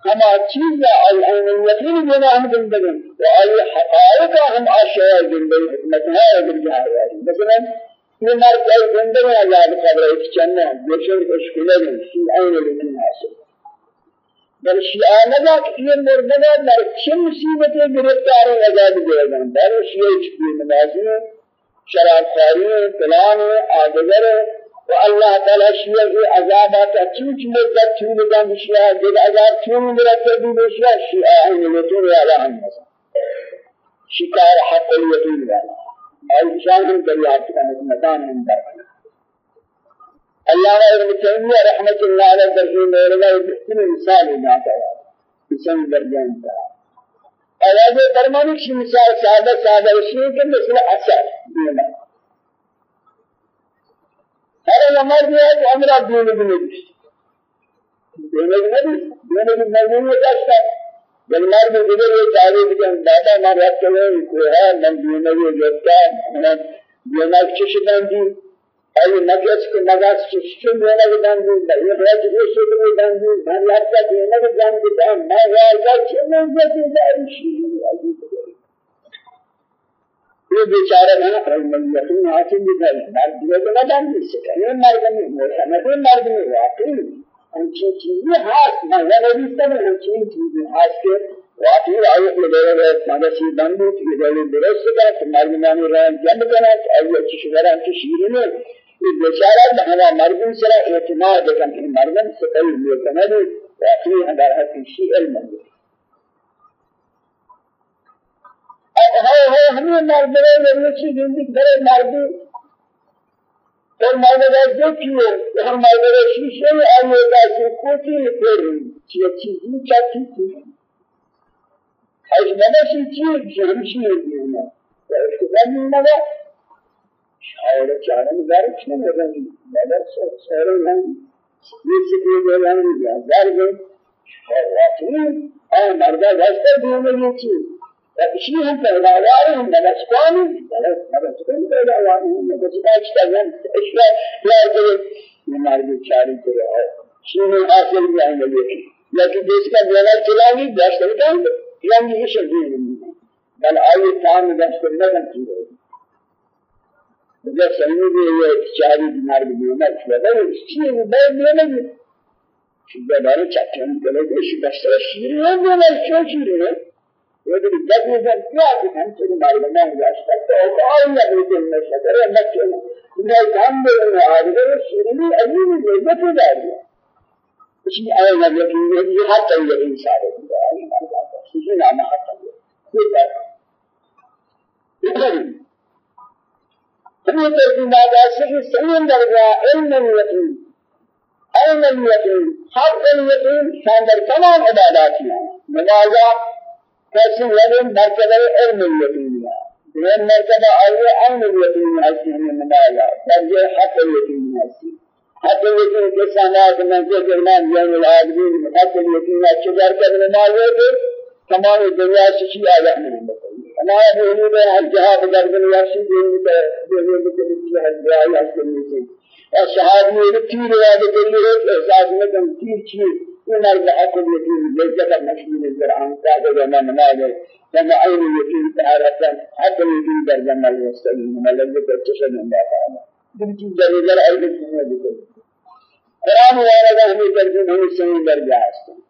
ہم چیز ان یقین بنا ہم زندگی و ای حقائق ہم اشیاء زندگی حکمت ہے در جہاں مثلا یہ مرد ای زندگی آزاد قبر ایک چنہ بشر اشکلہ سی این لیکن حاصل بل شیعہ نگا کہ یہ مردگا در چه مصیبت گرفتار آزاد دے گا در شیعہ چکی شراب خاری پلان آدگر والله تعالى شيء عذابات أتوش مدة تون دم شيء جد عذاب تون مرتب بشيء شيء أهل يتون على هم شكار حق اليتون على أي شان هم دريات كان مكان هم در الله ابن تيمية رحمة الله عليه درجة ميرلا يبحثن مثال ما تعالى مثال درجان تعالى أولا درماني شيء مثال سادة سادة شيء كمثل أثر دينا هذا لمر دیا کہ ہمارا دین بنے گی دین بنے دین کی مضمون ہے کیا بل مر بھی ادھر یہ چاہے کہ دادا مار رأت چلے کوئی ہے من دین میں جوتا من دین میں چشدان دی اي نجس کو نجس چشن دینا کے دان دی یہ ہے کہ یہ شے کو دان دی من لاتا کا دینا کے دان دی میں ہے کہ چنے سے داری شی یہ بیچارہ نا یقین حاصل بھی کر مرد میں تو نہ جان سکتا یہ مرد میں ہے نہ مرد میں واقعی ان کی چیزیں ہاتھ میں ہے نبی سب ان کی چیزیں ہاتھ کے واقعی آئے کہ دے رہے مگر سی بندو کہ دے درست کا کہ مرد میں رہا جنب کرنا ایو اچھی شغرا کی شیر میں یہ بیچارہ ہمارا مرد سے اعتماد ہے کہ مرد سے کوئی یہ کرنا واقعی ہمارا حقیقی علم ہے ہائے ہائے ہمیں مرد رہے میرے چیز زندگی بڑے مردی اور مرد رہے دیکھیے ہم مرد رہے شیشے میں آئیے گا کہ کوٹی پھر چیز چیزی چاہتی تھی از نمشی چیز جمشی دینا اس کے بعد نگا شاور چارم دارک نہیں لگا مگر سورے نہیں یہ سکے جو ہے ہزار گئے اور واقعی اور مردہ واسطہ دینے یہ چیز فشي هم پیداوار هم نبسکانی نبسکانی پیداوار هم نبسکانی اشتغل اشتغل لا کرے یہ مردی چاری کرے ہے شیئے حاصل بھی آئیں گے لیکن جس کا دینا چلانی دست بکن یعنی یہ شدید نہیں بل آئیے کام دست کرنا کرتی ہے جب سمجھ بھی یہ چاری بیمار بھی دینا چلتا ہے چیئے وہ بہت دینا ہے شدہ بارے چاکیاں کرے گے شدہ سر شیئے ہے دینا کیوں شیئے ہے ويقول الجد يزال فيها في خمسة معلومات يشتكى وقال لك يقول ما شكر ما كان إن الكلام ده هذا الشيء أجيب الجد ده شيء أنا لكن يجي حتى يجي إنسان شيء نعم حتى هو ترجمة ماذا سيد سنين درجة علم اليقين علم اليقين حق اليقين كان در تمام عباداتنا ماذا کسی یعنی مرتبه علم یقینی دوم مرتبه آیه علم یقینی هستی همین نمایا درجه حق یقینی هستی حق یقین کے سامنے میں جو فرمان یعنی العابدین حق یقین چدار کر نمایا ہے تمام دنیا سے چیز آیا نہیں ہمارا بھی امید ہے ہر جہاں بدر دنیا سے دین میں دین میں کوئی ہے دعائی حاصل نہیں ہے اور صحابی نے تیر یاد کری ہے احساس میں تیر چیز من الحق اليقين ليس مشهور القرآن قاعد جمع نماذج كما عين اليقين تعرف حق اليقين در جمع المستقيم من الذي تشهد من تعالى دمتي جريدر أيضا كنا بكل قرآن وأنا ہمیں ترجمہ ہمیں سمجھ درجہ ہستیں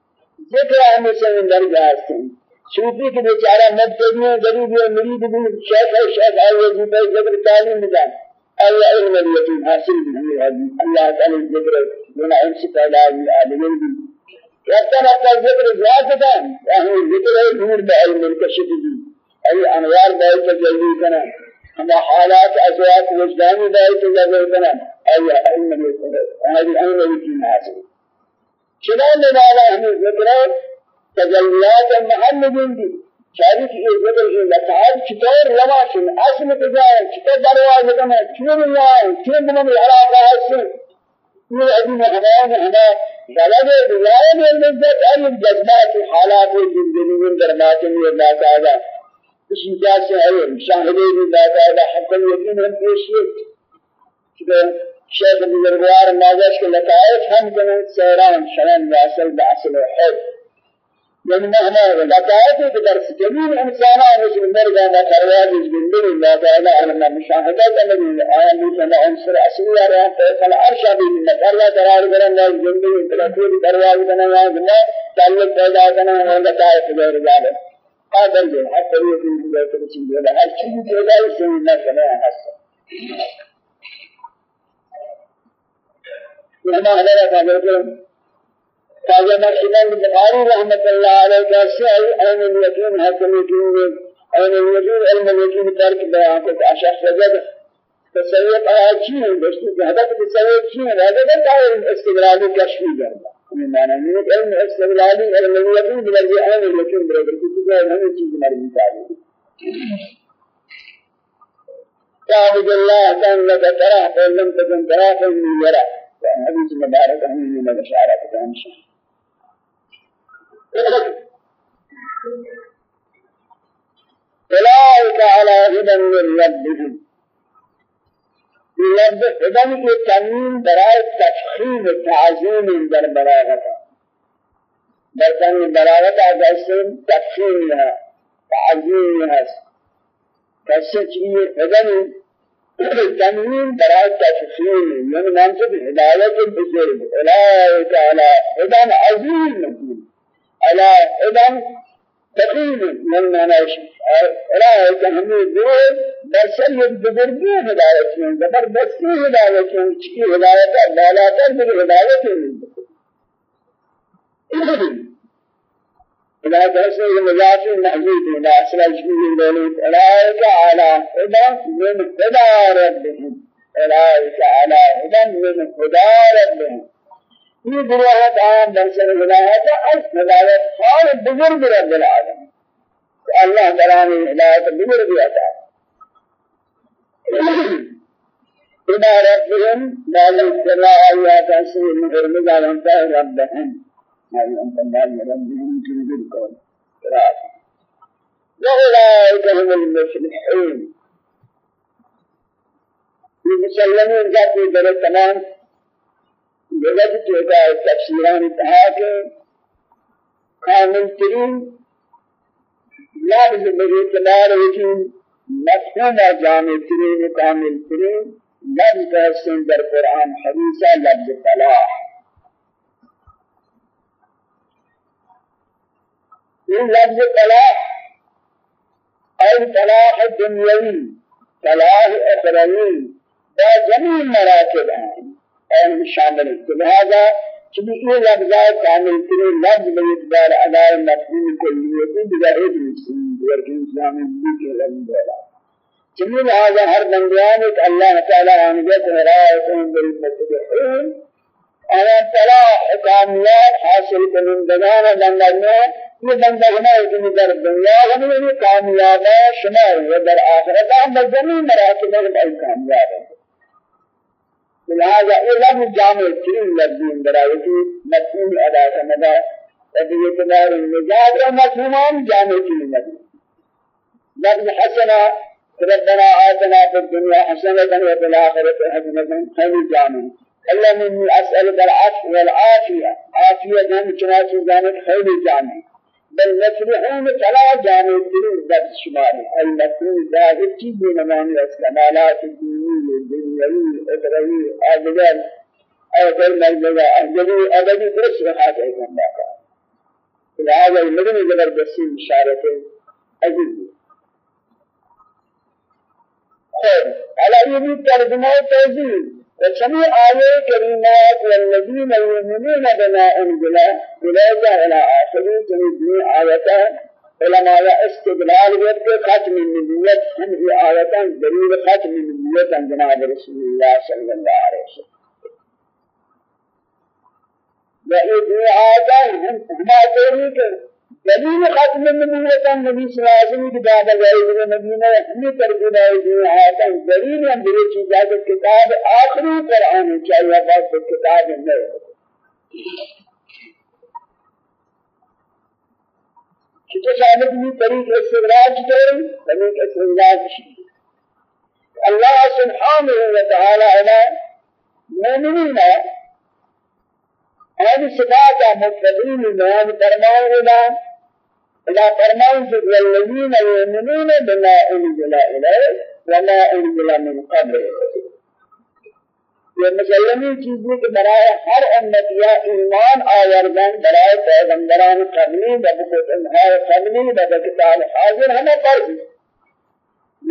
ذکر ہمیں سمجھ درجہ ہستیں صوفی کے بیچارہ مبتدی غریب مرید بھی شیخ ہے شیخ آئے وظیفہ ذکر تعلیم دان أي علم اليقين حاصل به الله تعالى الذكر من أنس تعالى العالمين ربنا ذكر ذاتنا وهو ذكر نور بعلم الكشف دي أي أنوار باي تجلي كنا. هم حالات أزواج وجداني باي تجلي كنا. أي علم هذه علم في ناس شلون لنا هم ذكر تجليات محمد دي شارك یہ ذکر یہ لقاد چطور لماشن اصل تجار چطور دروازة کنا کیوں نہیں کیوں بننے علاقہ ہے یہ میں ہمارے ہمارے غلب ولایت العزت أن الجذبات حالات الزندگی من درمات الله تعالى. اسی جا سے ہے مشاہدے اللہ تعالی حق یقین ہم پیش شیخ بزرگوار نازش کے لطائف ہم کنن سیران شرن واصل باصل حب يعني معنى لطائف في درس جميل إنسانا مثل مرجع ما كرواز جندل الله تعالى على مشاهدات النبي آية مثل عنصر أصلي راه فلا أرشا به الله تعالى قرن الله جندل ثلاثين كرواز بنا يا جنا تعلق پیدا کرنا ہے لطائف غير ذلك قادر جو حتى يكون في ذلك الشيء ولا هر شيء پیدا ہے الله سماع حسن وما هذا تازه مرحبا بخاري رحمة الله عليه كاسي أين اليقين حكم اليقين. أين اليقين علم اليقين ترك بيان کو اشخاص سجد تصویت آجی ہے دوستو هدف تصویت چی ہے هدف تعین استقلالی کشفی کرنا این معنی ہے علم استقلالی علم اليقين بلدی اليقين برابر کی چیز ہے ہمیں چیز مرمی تعلیم تعبد الله كان لك تراه فإن لم تكن تراه فإني يراه حديث مبارك أمين من الأشعار كتاب أولئك على هدى من ربهم. لفظ هدى کے تنوین برائے تفخیم تعظیم در بلاغت. برتن بلاغت جیسے تفخیم ہے تعظیم ہے کیسے چیئے هدى تنوین برائے تفخیم یعنی منصب ہدایت بزرگ أولئك على هدى عظیم على إذن تقييم من مناش. رأيت همي دور بسر بزرگی ہدایت میں زبردستی ہدایت میں چکی ہدایت ہے بالا تر بھی ہدایت ہے إذا كسر المضاف المحذوف إلى أصل الشيء الذي أولئك على هدى من هدى ربهم. أولئك على هدى من هدى ربهم. یہ گروہات آن درسل ہدایت از ہدایت خال بزرگ رب العالمین اللہ تعالی نے ہدایت بزرگ عطا إلى ربهم لا يتبع آيات أسير مغر مجالهم ربهم ما ينتم ربهم جنب الكون قراءة وأولئك هم المفلحون. المسلمين ذات در تمام. لغت توقع تفسیران اتحاق کامل ترین لفظ باعتبار وجود مفهوم جامع ترین کامل ترین لفظ تحسن در قرآن حدیثہ لفظ فلاح این لفظ فلاح أي فلاح دنيوي فلاح أخروي. با جميع مراتب ہیں شامل ہے لہذا چلی یہ لفظات کامل ترین لفظ باعتبار اداء مفہوم کلیتی دیگر ایک مسلم دیگر کے إسلام بھی کے لفظ ہے چلی لہذا ہر بندیان ایک اللہ تعالی آنگت رائتون بالمتبعین أنا صلاح کامیاب حاصل کنندگان بندگان یہ ہمارے کی در دنیا ہمیں کامیاب ہے شمار ہے در آخرت ہم بجمی مراتب میں کامیاب ہے لہذا یہ لفظ جامع ترین لفظین برایتی مفہوم أدا کرنا وفي اعتبار المزاج ومفهومان جامع ترین لفظ لفظ حسنة ربنا آتنا في الدنيا حسنة وفي الآخرة حسنة خير جامع. اللهم إني أسألك العفو والعافية. عافية هم كما تزانت خير جامع. بل مفلحون فلا جامع ترين ذات شمار المفهوم ذات چیز نمانی اسلامالات دینی دنیاوی اخروی آدگر اگر مجلگا اجلی ابدی درست ہے بندہ کا لہذا مدنی زبردستی اشارت عزیز خیر علی یہ ترجمہ توضیح وسمع آية كريمات والذين يؤمنون بما أنزل إليك إلى آخر تنزل آية. علماء استدلال ورد ختم النبوة. هم آية دليل ختم النبوة عن جناب رسول الله صلى الله عليه وسلم. وإذ آية هم ما تريد دلیل ختم النبوت نبی صلی اللہ علیہ وسلم بعد غیر نبی نے ہمیں تربیت دی ہے کہ دلیل ہم بری چیزیں کہ کتاب آخری قرآن چاہیے بات کتاب میں کہ ثابت بھی طریق استدراج کریں طریق استدراج اللہ سبحانہ و هذه صفات متقين بيان فرمائے إلى فرمان والذين يؤمنون بما أنزل إليه وما أنزل من قبل. یہ مسلمی چیزیں کہ برائے ہر امتیا ایمان آوردن برائے پیغمبران قبلی و بکتنهای قبلی و بکتاب حاضر ہمیں پر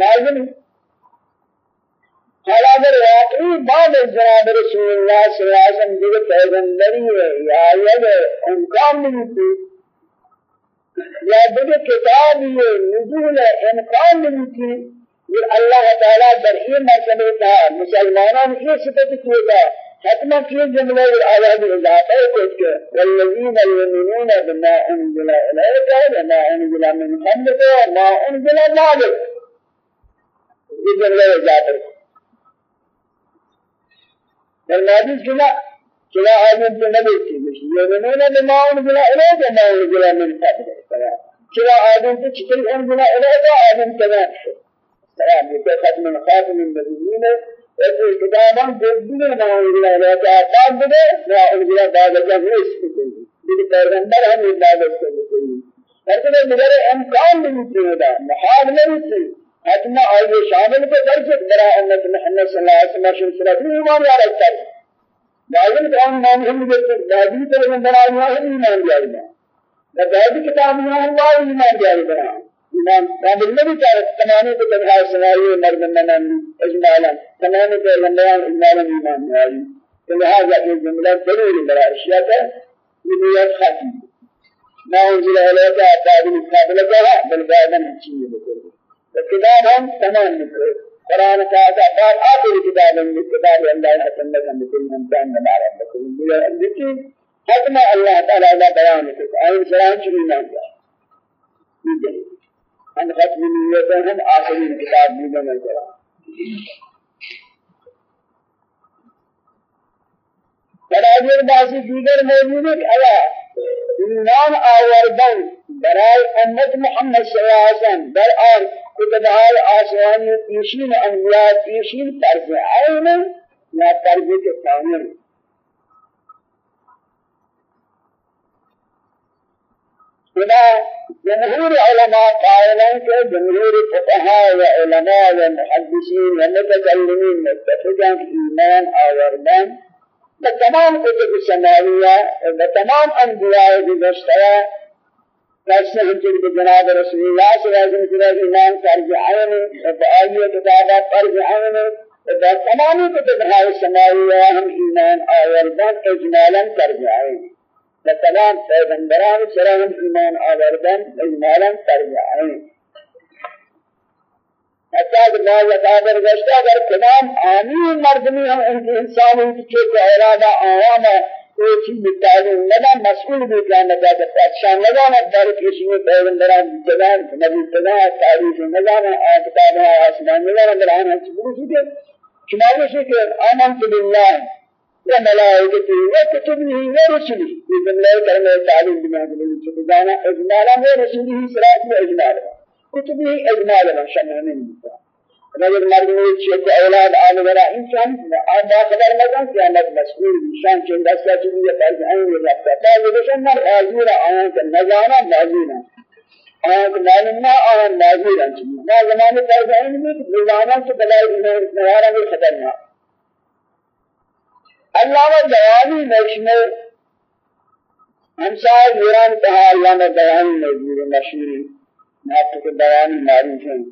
لازم حالا اگر واقعی بعد جناب رسول اللہ صلی اللہ علیہ وسلم دیگر پیغمبری ہے یا یہ امکان نہیں تھی یا دیگر کتاب یہ نزول امکان نہیں تھی یہ اللہ تعالیٰ در این مرتبہ تھا مسلمانوں نے یہ صفت کیے گا حتما کی جملہ آواز اضافہ کچھ کہ والذین یؤمنون بما انزل الیک وما انزل من قبلک وما انزل بعدک. یہ جملہ اضافہ والنبي كلا كلا آدم النبي يؤمنون بما انزل الیک وما انزل من قبلک كلا آدم تشتري انزل الیک آدم كذا سلام یہ ختم خاتم النبیین ایسے کتاباں جدی نہ اللہ نے کہا بعد دے نہ اللہ بعد کا نہیں سکتے یہ پیغمبر ہم عبادت کرتے ہیں کرتے میرے امکان نہیں تھا محال نہیں تھی حتما آئیے شامل کو درج برا امت محمد صلی اللہ علیہ وسلم شرف ایمان یا رکھتا ہے لازم کام نام ہم یہ دادی پیغمبر آیا ہے ایمان جائے گا دادی کتاب میں ہوا ایمان جائے گا إمام قابل النبي تعرف تمامي بتنها سنائي مرد من إجمالا. تمامي بلندان إجمالا إمام نائي فلهذا في جملة ضروري برا أشياء. بديات خاتم. ما أنزل إليك بعد مقابلة جاء بل بعد من بكل الكتاب هم تمام بكل. قرآن كذا بعد آخر كتاب من كتاب الله حسن بكل من كان من عرب بكل. بكل حتما الله تعالى لا بيان كتاب أي سلام شنو نعمل ان ختم نیت ہم آخری کتاب بھی بنا کرا تراجر باسی دیگر موجود ہے ایا ایمان آوردن برای امت محمد صلی اللہ علیہ وسلم. در آن کتبهای آسمانی پیشین انبیاء پیشین طرز عین یا طرز کے بنا جمهور علماء قائلين کہ جمهور فقهاء و علماء و محدثین و متکلمین متفقان ایمان آوردن بتمام كتب السماوية بتمام أنبياء بشترى نفس حجر بجناب رسول الله صلى الله عليه وسلم إمام فرج عين وبآية كتابة فرج عين بتمام كتب هاي السماوية هم إيمان آوردان إجمالا فرج عين بتمام پیغمبران سلام إيمان آوردان إجمالا فرج عين حتى ما يقابل گشتا اگر تمام آمین مردمی ہم انسانی کے ارادہ آوانا کوئی چیز تعلیم نہ مسئول بھی نہ جاتا شان نہ جانا در کسی میں پیغمبران جلال نبی صدا تاریخ نہ جانا کتاب آسمان نہ جانا در آنا چیز بھی چنانچہ سے کہ آمنت بالله. وملائكته وكتبه ورسله في بالله كلمة تعليم بما هذا الجانا إجمالا ورسله صلاة إجمالا كتبه إجمالا شمعين اگر مردمی چیز أولاد آل ورا انسان آن خبر نکن کہ أنا مسئول انسان چند دستا چیزی یا فرض یہ رفتا بعض بشن مر آزور آن که نزانا نازینا آن که معلوم نہ آن نازینا چیزی نا زمان فرض این بھی نزانا سے بلائی نوارا بھی خطرناک علامہ جوانی نشنے ہمسائے ایران کہا علامہ جوانی موجود مشہوری ناطق بیانی معروف ہیں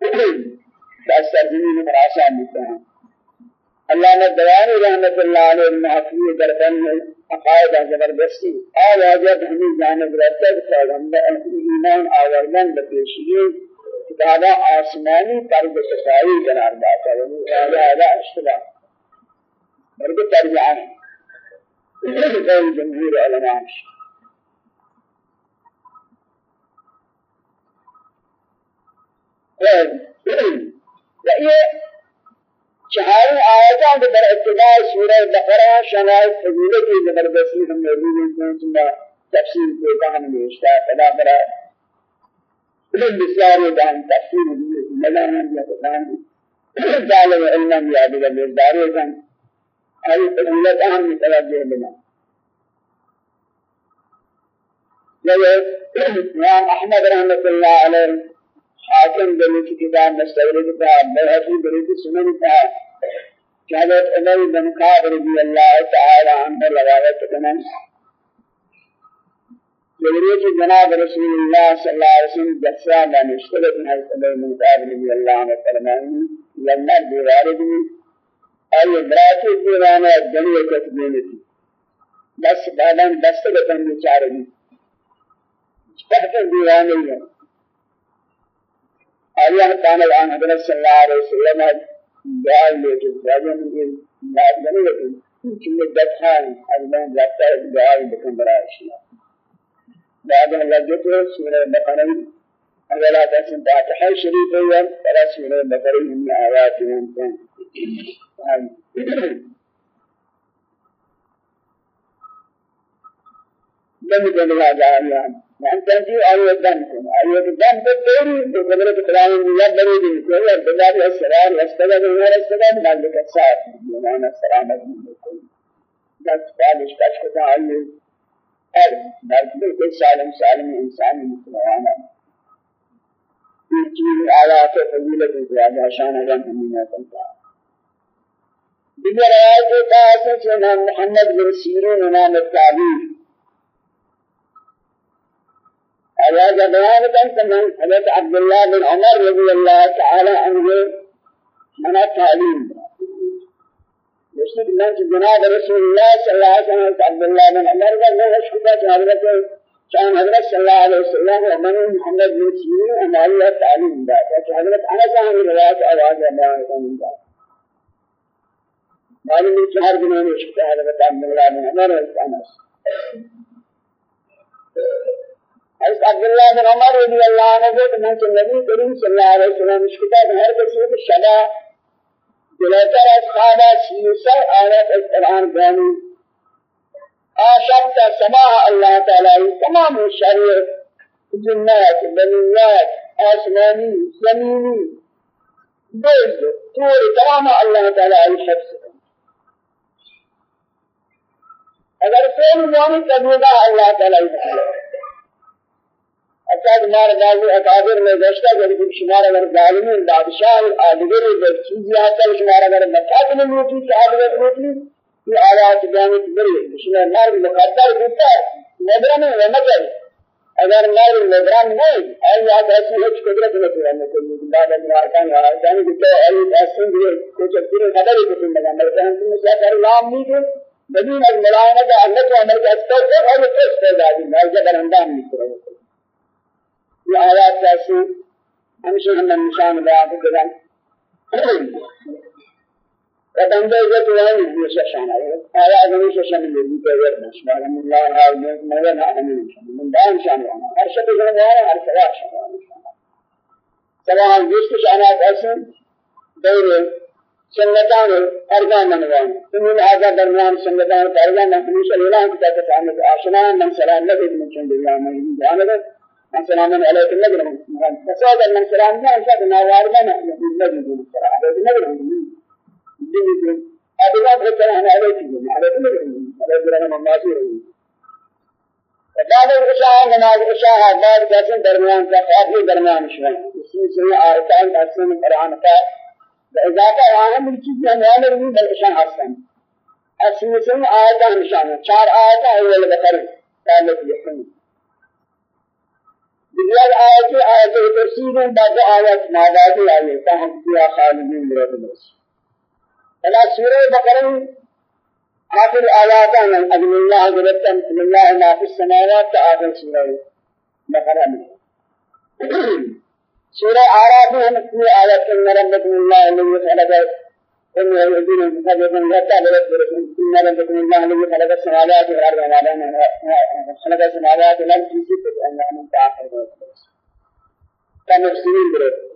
دستگیری میں آسان ہوتا ہے اللہ نے بیان رحمت اللہ علیہ محفوظ دربن عقائد زبردستی. آل حضرت ہمیں جانب رہتا ہے پیغمبر ایمان آوردن بپیشیے کتابہ آسمانی طرز سسائی قرار داتا ہے وہ اعلیٰ اشتباہ مرد ترجعہ ہے [COUGHS] جمهور علماء یہ چہاری آیاتاں کے در ابتداء سورہ بقرہ شمائل فضیلت کی زبردستی ہم موجود ہیں ثم تفسیر کو کہاں میں اشتاق ادا کرا ابن بسیار دان تفسیر ملانا یا قرآن جعل علما یاد بل دارے کن ای فضیلت اہم متوجہ بنا امام أحمد رحمۃ اللہ علیہ حاکم دلی کی کتاب مستورد تھا بہتی دلی کی سنن تھا حضرت عمر بن خاب رضی اللہ تعالی عنہ روایت کرنا جبریت جناب رسول اللہ صلی اللہ علیہ وسلم جسا میں اشترک حضرت عمر بن خاب رضی اللہ عنہ فرمائیں لما دیوار دی ای براتی دیوانا دنیا کتبین تھی بس بعدن دستگتن بیچارے تحت دیوانے ہیں۔ الله تعالى عن حضرت صلى الله عليه وسلم دعا لیکن راجع مجھے یاد نہیں لیکن کچھ مدت ہے اللہ جاتا ہے دعا بکن برائے اشیاء بعد لگے تو سورہ بقرہ آپ اسم فاتحہ شریف ولا سورہ بقرہ من آیات ہیں لم يكن هذا يعني تنجي آية دم آية دم بتوري بقدر كلام الله بريد كل البلاد السلام السلام الله السلام. مالك السلام من السلام بس قال إيش كذا آية هر بس كل سالم سالم إنسان مسلمان چیز آیات فضیلت زیادہ شان ہے ہمیں پتا دیگر آیات کا ہے محمد بن سیرین نام التعبیر هذا بيان كان من حضرت عبد الله بن عمر رضي الله تعالى عنه من التعليم. مشتق من جناب رسول الله صلى الله عليه وسلم عبد الله بن عمر قال له اشكر حضرت كان حضرت صلى الله عليه وسلم ومن محمد بن سيرين أن الله تعليم. ذات حضرت أنا صاحب روايات أواز بيان كان ذات معلوم شهر بن اشكر حضرت عبد الله بن عمر وأنس حضرت عبداللہ بن عمر رضی اللہ عنہ کو کہ نبی کریم صلی اللہ علیہ وسلم اس کتاب ہر کسی کو شدا جلوتر از خوابا سیوسر آیت از قرآن بانی آشب تا سماع اللہ تعالی تمام شریع جنات بنیات آسمانی زمینی بیز طور تمام اللہ تعالی شخص اگر کوئی مومن کبھی اللہ تعالی اچھا ہمارا دعوی اکابر میں گشتہ کہ کچھ شمار اگر ظالمین بادشاہ آدگر در چیزی حاصل شمار اگر میں موتی کہ آدگر موتی یہ آیات جانت بری شمار مار مقدر بودتا نبران و مکر اگر مار نبران نہیں ای یاد ایسی ہچ قدرت نہ پورا نہ کوئی بعد میں ارکان ہے جانے کہ ای ایسے بھی کچھ پورے خبر ہے کہ میں مرتے ہیں تم سے کر نام نہیں کہ بدون الملائمه اللہ کو أمر کا استغفار اور استغفار دی مرجع اندام نہیں کرو یہ آیات کیسی ہمیشہ ہم نشان بیان کریں قدم دے جو تو ہے یہ شان ہے آیا ہمیشہ شان ہے یہ کہ سبحان اللہ حال میں میں نہ ہمیشہ من دائم شان ہے ہر شب جو ہے ہر سوا شان ہے سواء جس شان ہے ایسے دور سنتان ارگان منوان تمہیں آزاد درمیان سنتان ارگان ہمیشہ اعلان کرتا ہے کہ سامنے آشنا من سلام نبی من چند اللہ میں جانب من سلام عليك النبي فساد من سلام ما أنشأ ما واردنا النبي من سلام عليك النبي أبدا بكرة أنا عليك عليك النبي عليك رحمة الله سيره بعد العشاء نماز العشاء بعد جالسين درمیان کا آخری درمیان شوي اسی سے آیتان تقسیم قرآن کا اضافہ اہم چیز ہے نوال نہیں بل اشان حسن اسی سے آیتان نشان چار آیات اول بقرہ تعلق یقین دیگر آیت آیت تفسیر بعد آیت نادادی آیت تاہم کیا خالدین مرد بس فلا سورہ بقرہ آخر آیات من أجل اللہ جلتا من اللہ ما في السماوات آخر سورہ بقرہ میں سورہ آراف میں ہم اپنی آیت کے مرمت اللہ علیہ ثم يهدون المتفقون حتى بلد برسول إن لم تكن الله الذي خلق السماوات والأرض وما بينهما. خلق السماوات والأرض في ستة أيام كان يفسرون برسول